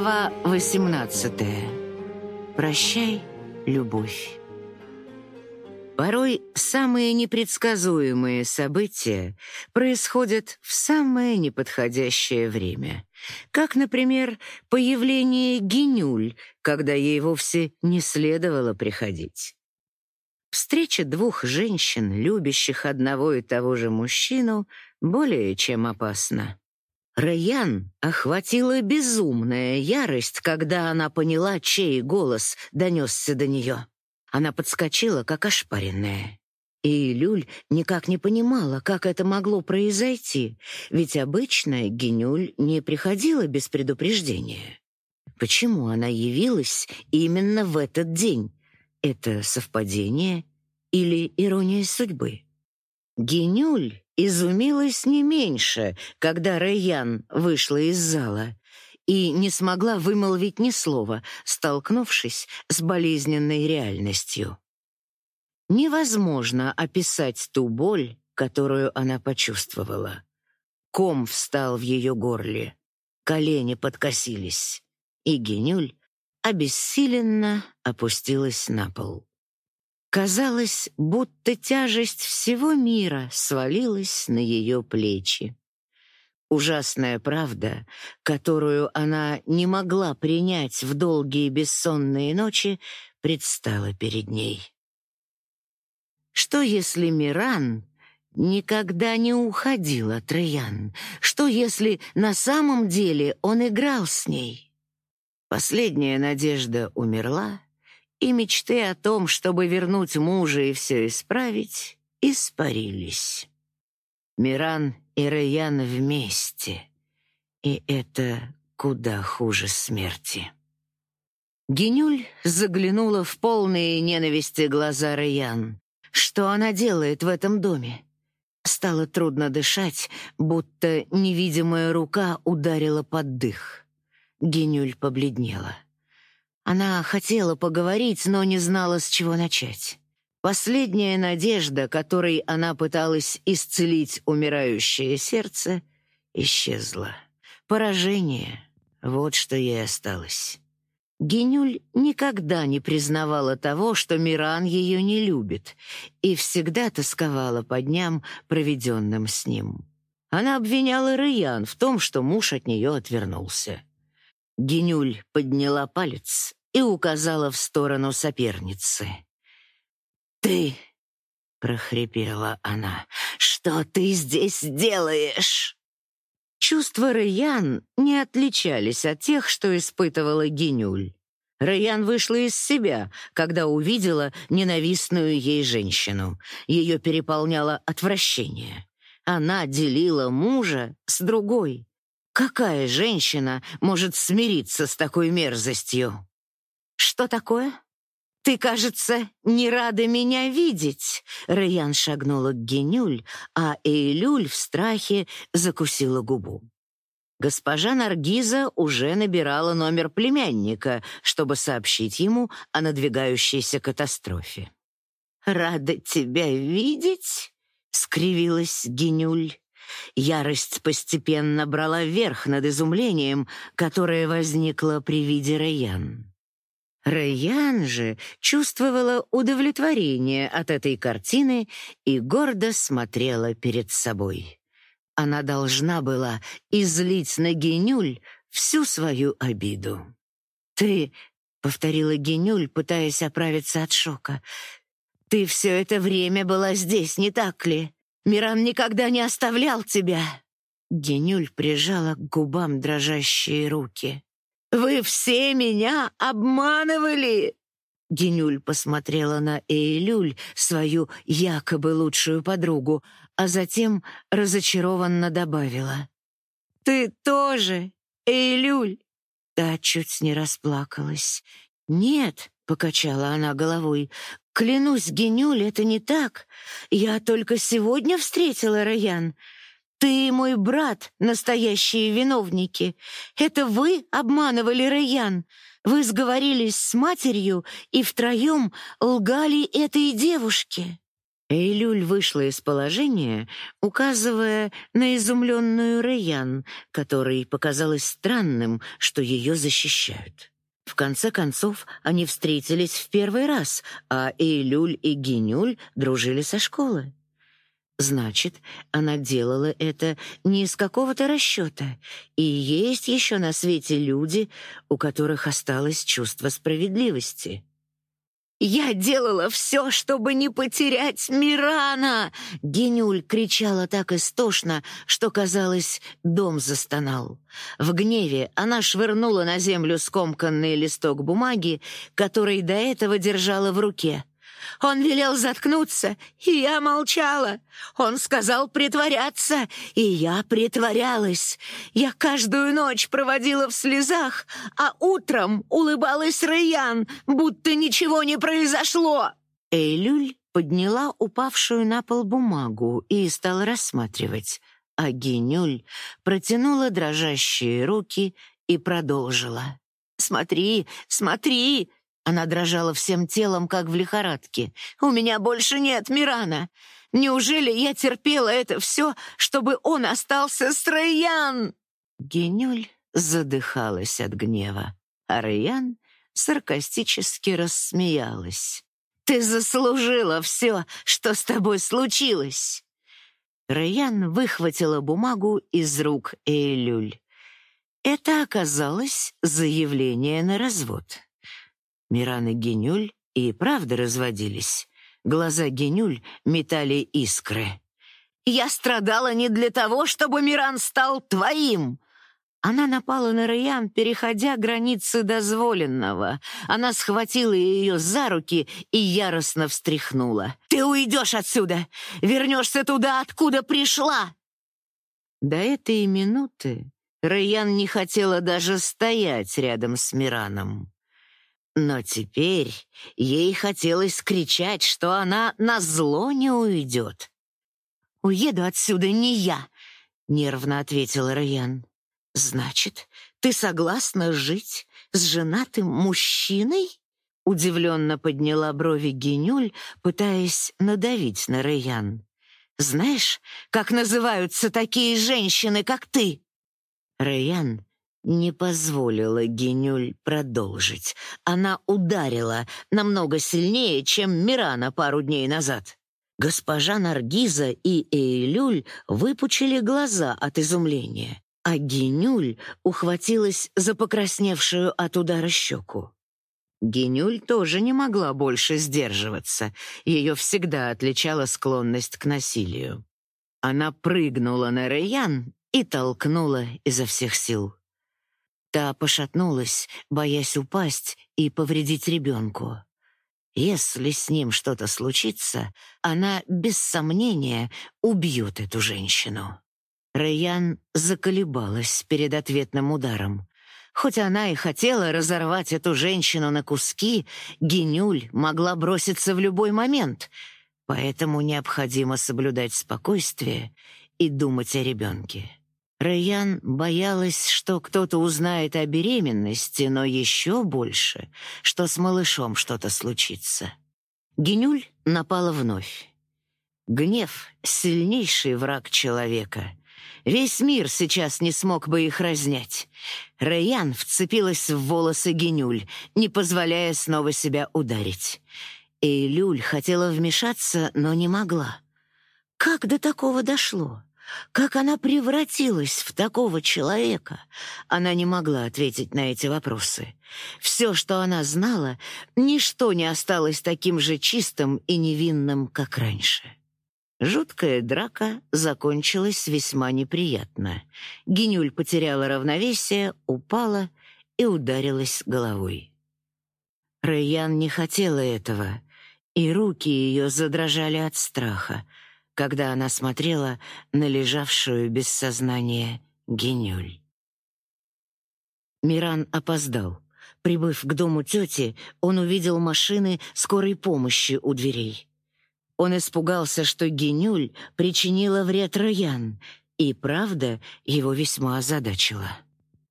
Глава 18. Прощай, любовь. Порой самые непредсказуемые события происходят в самое неподходящее время. Как, например, появление Генюль, когда ей вовсе не следовало приходить. Встреча двух женщин, любящих одного и того же мужчину, более чем опасна. Раян охватила безумная ярость, когда она поняла, чей голос донесся до нее. Она подскочила, как ошпаренная. И Люль никак не понимала, как это могло произойти, ведь обычно Генюль не приходила без предупреждения. Почему она явилась именно в этот день? Это совпадение или ирония судьбы? Генюль изумилась не меньше, когда Рэйян вышла из зала и не смогла вымолвить ни слова, столкнувшись с болезненной реальностью. Невозможно описать ту боль, которую она почувствовала. Ком встал в ее горле, колени подкосились, и Генюль обессиленно опустилась на пол. Казалось, будто тяжесть всего мира свалилась на ее плечи. Ужасная правда, которую она не могла принять в долгие бессонные ночи, предстала перед ней. Что если Миран никогда не уходил от Раян? Что если на самом деле он играл с ней? Последняя надежда умерла, и мечты о том, чтобы вернуть мужа и все исправить, испарились. Миран и Раян вместе, и это куда хуже смерти. Генюль заглянула в полные ненависти глаза Раян. Что она делает в этом доме? Стало трудно дышать, будто невидимая рука ударила под дых. Генюль побледнела. Она хотела поговорить, но не знала, с чего начать. Последняя надежда, которой она пыталась исцелить умирающее сердце, исчезла. Поражение — вот что ей осталось. Генюль никогда не признавала того, что Миран ее не любит, и всегда тосковала по дням, проведенным с ним. Она обвиняла Рыян в том, что муж от нее отвернулся. Генюль подняла палец и указала в сторону соперницы. «Ты!» — прохрипела она. «Что ты здесь делаешь?» Чувства Раян не отличались от тех, что испытывала Генюль. Раян вышла из себя, когда увидела ненавистную ей женщину. Ее переполняло отвращение. Она делила мужа с другой. Какая женщина может смириться с такой мерзостью? Что такое? Ты, кажется, не рада меня видеть. Раян шагнула к Генюль, а Эйлюль в страхе закусила губу. Госпожа Наргиза уже набирала номер племянника, чтобы сообщить ему о надвигающейся катастрофе. «Рада тебя видеть?» — скривилась Генюль. Ярость постепенно брала верх над изумлением, которое возникло при виде Раян. Раян же чувствовала удовлетворение от этой картины и гордо смотрела перед собой. Она должна была излить на Генюль всю свою обиду. «Ты», — повторила Генюль, пытаясь оправиться от шока, — «ты все это время была здесь, не так ли?» Миран никогда не оставлял тебя!» Генюль прижала к губам дрожащие руки. «Вы все меня обманывали!» Генюль посмотрела на Эйлюль, свою якобы лучшую подругу, а затем разочарованно добавила. «Ты тоже, Эйлюль!» Та чуть не расплакалась. «Нет», — покачала она головой, Клянусь, Генюль, это не так. Я только сегодня встретила Раян. Ты и мой брат — настоящие виновники. Это вы обманывали Раян. Вы сговорились с матерью и втроем лгали этой девушке. Эйлюль вышла из положения, указывая на изумленную Рэян, которой показалось странным, что ее защищают. В конце концов, они встретились в первый раз, а Эйлюль и Гинюль дружили со школы. Значит, она делала это не из какого-то расчета, и есть еще на свете люди, у которых осталось чувство справедливости. «Я делала все, чтобы не потерять Мирана!» Генюль кричала так истошно, что, казалось, дом застонал. В гневе она швырнула на землю скомканный листок бумаги, который до этого держала в руке. Он велел заткнуться, и я молчала. Он сказал притворяться, и я притворялась. Я каждую ночь проводила в слезах, а утром улыбалась Райан, будто ничего не произошло. Эйлюль подняла упавшую на пол бумагу и стала рассматривать, а Генюль протянула дрожащие руки и продолжила. «Смотри, смотри!» Она дрожала всем телом, как в лихорадке. «У меня больше нет Мирана! Неужели я терпела это все, чтобы он остался с Райан?» Генюль задыхалась от гнева, а Райан саркастически рассмеялась. «Ты заслужила все, что с тобой случилось!» Райан выхватила бумагу из рук Эйлюль. Это оказалось заявление на развод. Миран и Генюль и правда разводились. Глаза Генюль метали искры. «Я страдала не для того, чтобы Миран стал твоим!» Она напала на Раян, переходя границы дозволенного. Она схватила ее за руки и яростно встряхнула. «Ты уйдешь отсюда! Вернешься туда, откуда пришла!» До этой минуты Раян не хотела даже стоять рядом с Мираном. Но теперь ей хотелось кричать, что она на зло не уйдет. «Уеду отсюда не я», — нервно ответила Райан. «Значит, ты согласна жить с женатым мужчиной?» Удивленно подняла брови Генюль, пытаясь надавить на Райан. «Знаешь, как называются такие женщины, как ты?» Райан не позволила Генюль продолжить. Она ударила намного сильнее, чем Мирана пару дней назад. Госпожа Наргиза и Эйлюль выпучили глаза от изумления, а Генюль ухватилась за покрасневшую от удара щеку. Генюль тоже не могла больше сдерживаться. Ее всегда отличала склонность к насилию. Она прыгнула на Рэян и толкнула изо всех сил. Та пошатнулась, боясь упасть и повредить ребенку. Если с ним что-то случится, она без сомнения убьет эту женщину. Рэян заколебалась перед ответным ударом. Хоть она и хотела разорвать эту женщину на куски, Генюль могла броситься в любой момент, поэтому необходимо соблюдать спокойствие и думать о ребенке. Рэян боялась, что кто-то узнает о беременности, но еще больше, что с малышом что-то случится. Генюль напала вновь. Гнев — сильнейший враг человека. Весь мир сейчас не смог бы их разнять. Рэян вцепилась в волосы Генюль, не позволяя снова себя ударить. Эйлюль хотела вмешаться, но не могла. Как до такого дошло? Как она превратилась в такого человека? Она не могла ответить на эти вопросы. Все, что она знала, ничто не осталось таким же чистым и невинным, как раньше. Жуткая драка закончилась весьма неприятно. Генюль потеряла равновесие, упала и ударилась головой. Рэйян не хотела этого, и руки ее задрожали от страха — когда она смотрела на лежавшую без сознания Генюль. Миран опоздал. Прибыв к дому тети, он увидел машины скорой помощи у дверей. Он испугался, что Генюль причинила вред Роян, и правда его весьма озадачила.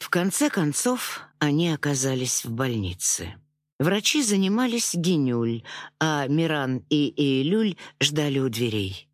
В конце концов, они оказались в больнице. Врачи занимались Генюль, а Миран и Эйлюль ждали у дверей.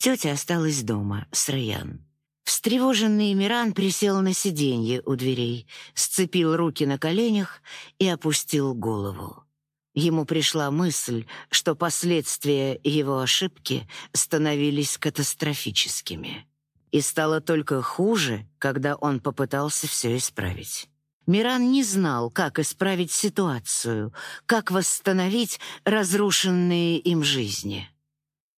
Тетя осталась дома с Раян. Встревоженный Миран присел на сиденье у дверей, сцепил руки на коленях и опустил голову. Ему пришла мысль, что последствия его ошибки становились катастрофическими. И стало только хуже, когда он попытался все исправить. Миран не знал, как исправить ситуацию, как восстановить разрушенные им жизни.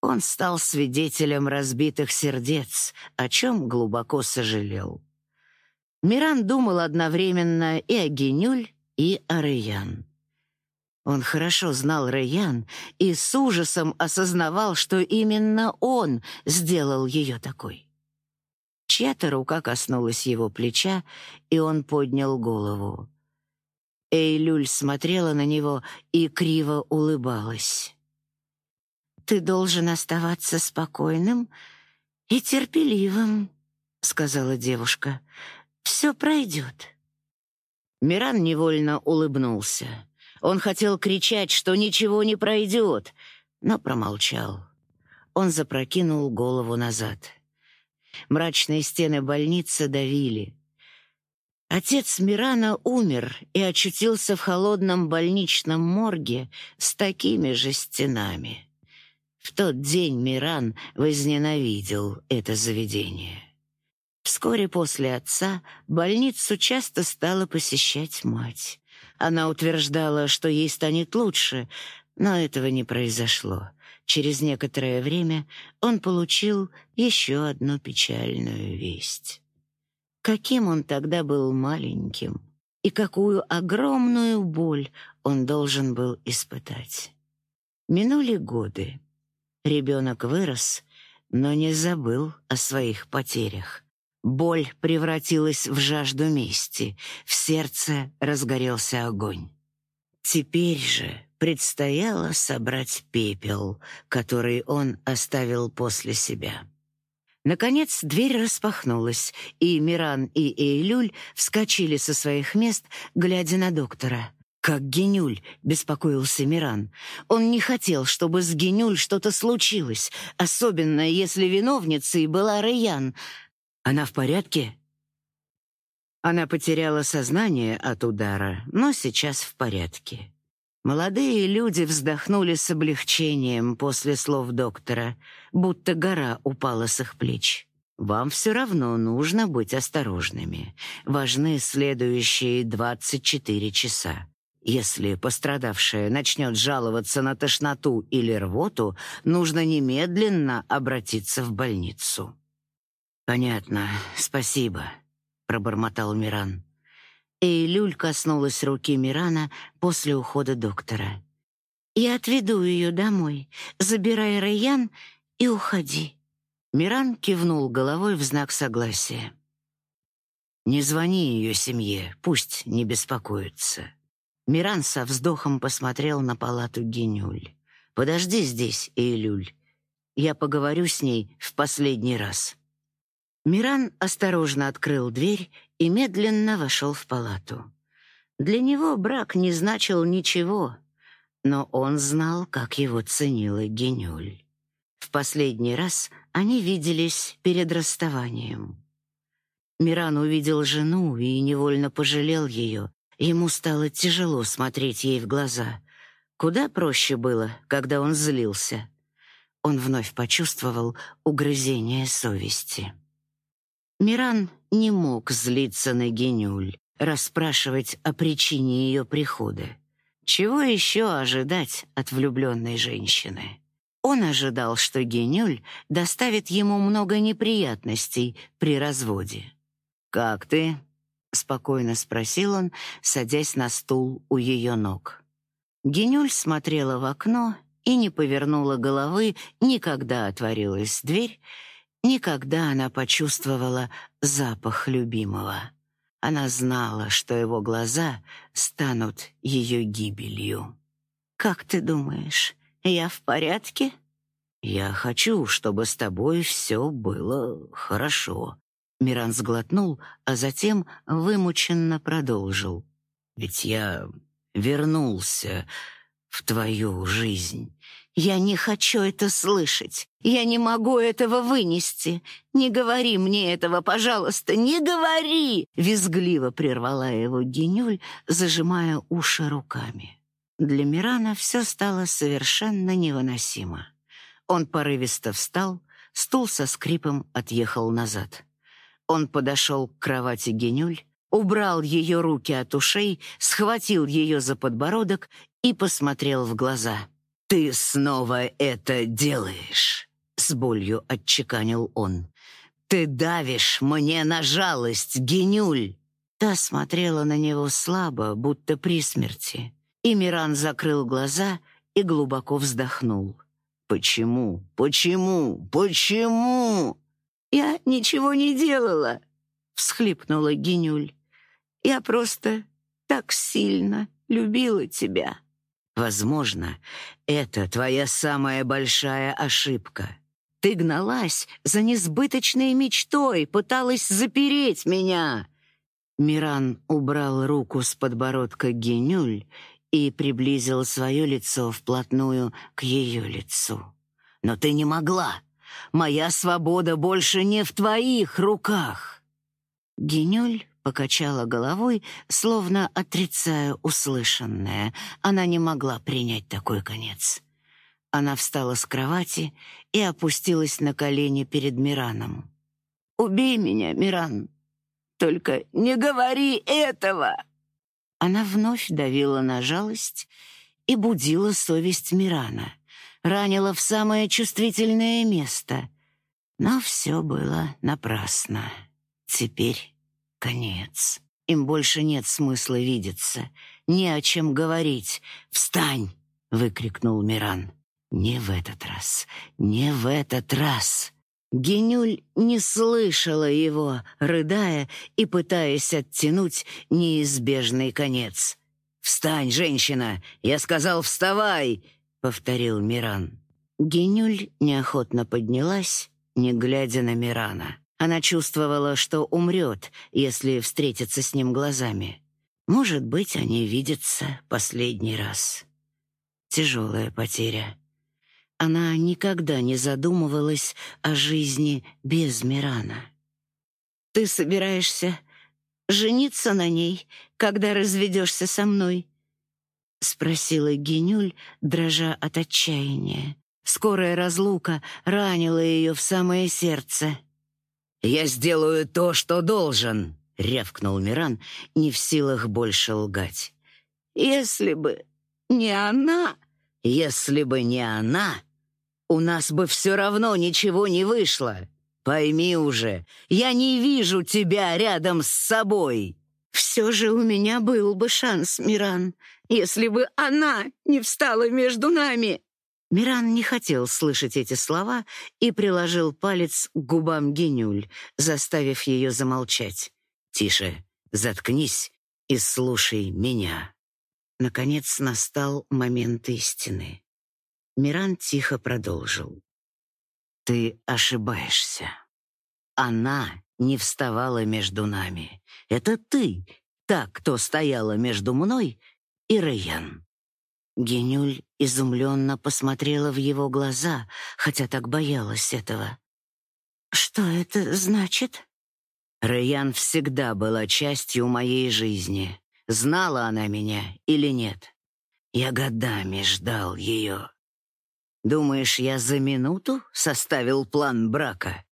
Он стал свидетелем разбитых сердец, о чем глубоко сожалел. Миран думал одновременно и о Генюль, и о Рэян. Он хорошо знал Рэян и с ужасом осознавал, что именно он сделал ее такой. Чья-то рука коснулась его плеча, и он поднял голову. Эйлюль смотрела на него и криво улыбалась. «Ты должен оставаться спокойным и терпеливым», — сказала девушка. «Все пройдет». Миран невольно улыбнулся. Он хотел кричать, что ничего не пройдет, но промолчал. Он запрокинул голову назад. Мрачные стены больницы давили. Отец Мирана умер и очутился в холодном больничном морге с такими же стенами. В тот день Миран возненавидел это заведение. Вскоре после отца больницу часто стала посещать мать. Она утверждала, что ей станет лучше, но этого не произошло. Через некоторое время он получил еще одну печальную весть. Каким он тогда был маленьким, и какую огромную боль он должен был испытать. Минули годы. Ребенок вырос, но не забыл о своих потерях. Боль превратилась в жажду мести, в сердце разгорелся огонь. Теперь же предстояло собрать пепел, который он оставил после себя. Наконец дверь распахнулась, и Миран и Эйлюль вскочили со своих мест, глядя на доктора. «Как Генюль!» — беспокоился Миран. Он не хотел, чтобы с Генюль что-то случилось, особенно если виновницей была Рэян. «Она в порядке?» Она потеряла сознание от удара, но сейчас в порядке. Молодые люди вздохнули с облегчением после слов доктора, будто гора упала с их плеч. Вам все равно нужно быть осторожными. Важны следующие 24 часа. Если пострадавшая начнет жаловаться на тошноту или рвоту, нужно немедленно обратиться в больницу. Понятно. Спасибо, пробормотал Миран. Эйлюль коснулась руки Мирана после ухода доктора. «Я отведу ее домой. Забирай Райан и уходи». Миран кивнул головой в знак согласия. «Не звони ее семье, пусть не беспокоятся». Миран со вздохом посмотрел на палату Генюль. «Подожди здесь, Эйлюль. Я поговорю с ней в последний раз». Миран осторожно открыл дверь и медленно вошел в палату. Для него брак не значил ничего, но он знал, как его ценила Генюль. В последний раз они виделись перед расставанием. Миран увидел жену и невольно пожалел ее. Ему стало тяжело смотреть ей в глаза. Куда проще было, когда он злился. Он вновь почувствовал угрызение совести. Миран не мог злиться на Генюль, расспрашивать о причине ее прихода. Чего еще ожидать от влюбленной женщины? Он ожидал, что Генюль доставит ему много неприятностей при разводе. «Как ты?» — спокойно спросил он, садясь на стул у ее ног. Генюль смотрела в окно и не повернула головы, никогда отворилась дверь, Никогда она почувствовала запах любимого. Она знала, что его глаза станут ее гибелью. «Как ты думаешь, я в порядке?» «Я хочу, чтобы с тобой все было хорошо». Миран сглотнул, а затем вымученно продолжил. «Ведь я вернулся в твою жизнь. Я не хочу это слышать. Я не могу этого вынести. Не говори мне этого, пожалуйста, не говори, визгливо прервала его Генюль, зажимая уши руками. Для Мирана все стало совершенно невыносимо. Он порывисто встал, стул со скрипом отъехал назад. Он подошел к кровати Генюль, убрал ее руки от ушей, схватил ее за подбородок и посмотрел в глаза. «Ты снова это делаешь», — с болью отчеканил он. «Ты давишь мне на жалость, Генюль!» Та смотрела на него слабо, будто при смерти. И Миран закрыл глаза и глубоко вздохнул. «Почему? Почему? Почему?» «Я ничего не делала», — всхлипнула Генюль. «Я просто так сильно любила тебя». Возможно, это твоя самая большая ошибка. Ты гналась за несбыточной мечтой, пыталась запереть меня. Миран убрал руку с подбородка Генюль и приблизил свое лицо вплотную к ее лицу. Но ты не могла. Моя свобода больше не в твоих руках. Генюль покачала головой, словно отрицая услышанное. Она не могла принять такой конец. Она встала с кровати и опустилась на колени перед Мираном. «Убей меня, Миран! Только не говори этого!» Она вновь давила на жалость и будила совесть Мирана, ранила в самое чувствительное место. Но все было напрасно. Теперь Конец. Им больше нет смысла видеться, не о чем говорить. «Встань!» — выкрикнул Миран. «Не в этот раз, не в этот раз!» Генюль не слышала его, рыдая и пытаясь оттянуть неизбежный конец. «Встань, женщина! Я сказал, вставай!» — повторил Миран. Генюль неохотно поднялась, не глядя на Мирана. Она чувствовала, что умрет, если встретиться с ним глазами. Может быть, они видятся последний раз. Тяжелая потеря. Она никогда не задумывалась о жизни без Мирана. «Ты собираешься жениться на ней, когда разведешься со мной?» — спросила Генюль, дрожа от отчаяния. Скорая разлука ранила ее в самое сердце. «Я сделаю то, что должен», — рявкнул Миран, не в силах больше лгать. «Если бы не она...» «Если бы не она, у нас бы все равно ничего не вышло. Пойми уже, я не вижу тебя рядом с собой». «Все же у меня был бы шанс, Миран, если бы она не встала между нами». Миран не хотел слышать эти слова и приложил палец к губам Генюль, заставив ее замолчать. «Тише, заткнись и слушай меня». Наконец настал момент истины. Миран тихо продолжил. «Ты ошибаешься. Она не вставала между нами. Это ты, та, кто стояла между мной и Райан. Генюль изумленно посмотрела в его глаза, хотя так боялась этого. «Что это значит?» Рэян всегда была частью моей жизни. Знала она меня или нет? Я годами ждал ее. Думаешь, я за минуту составил план брака?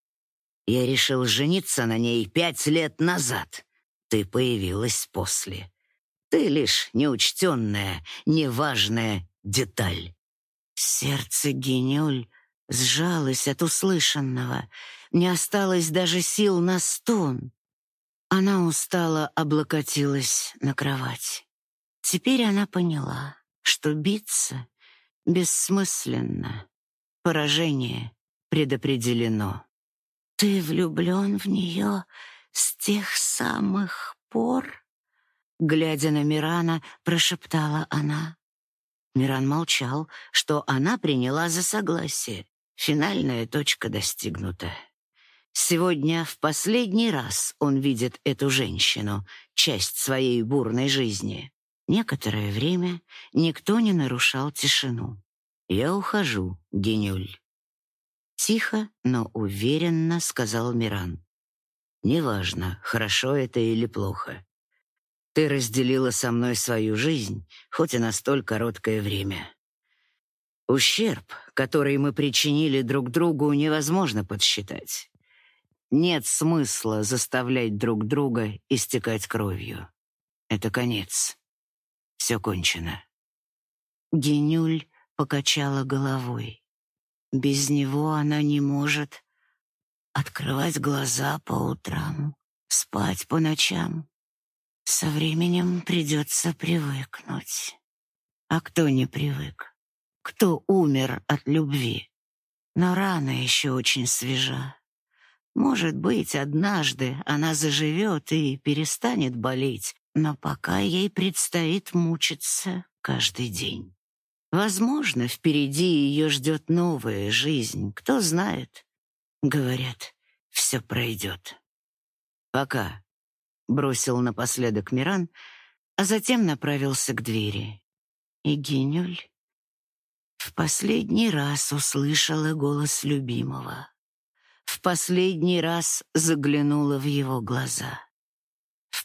Я решил жениться на ней пять лет назад. Ты появилась после. Ты лишь неучтенная, неважная деталь. Сердце Генюль сжалось от услышанного. Не осталось даже сил на стон. Она устало облокотилась на кровать. Теперь она поняла, что биться бессмысленно. Поражение предопределено. «Ты влюблен в нее с тех самых пор?» Глядя на Мирана, прошептала она. Миран молчал, что она приняла за согласие. Финальная точка достигнута. Сегодня в последний раз он видит эту женщину, часть своей бурной жизни. Некоторое время никто не нарушал тишину. «Я ухожу, Генюль». Тихо, но уверенно сказал Миран. «Неважно, хорошо это или плохо. Ты разделила со мной свою жизнь, хоть и на столь короткое время. Ущерб, который мы причинили друг другу, невозможно подсчитать. Нет смысла заставлять друг друга истекать кровью. Это конец. Все кончено. Генюль покачала головой. Без него она не может открывать глаза по утрам, спать по ночам. Со временем придется привыкнуть. А кто не привык? Кто умер от любви? Но рана еще очень свежа. Может быть, однажды она заживет и перестанет болеть, но пока ей предстоит мучиться каждый день. Возможно, впереди ее ждет новая жизнь, кто знает. Говорят, все пройдет. Пока, бросил напоследок Миран, а затем направился к двери. И Генюль в последний раз услышала голос любимого. В последний раз заглянула в его глаза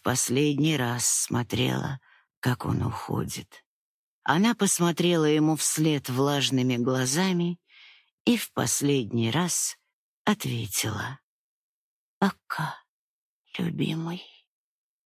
в последний раз смотрела, как он уходит. Она посмотрела ему вслед влажными глазами и в последний раз ответила: "Пока, любимый".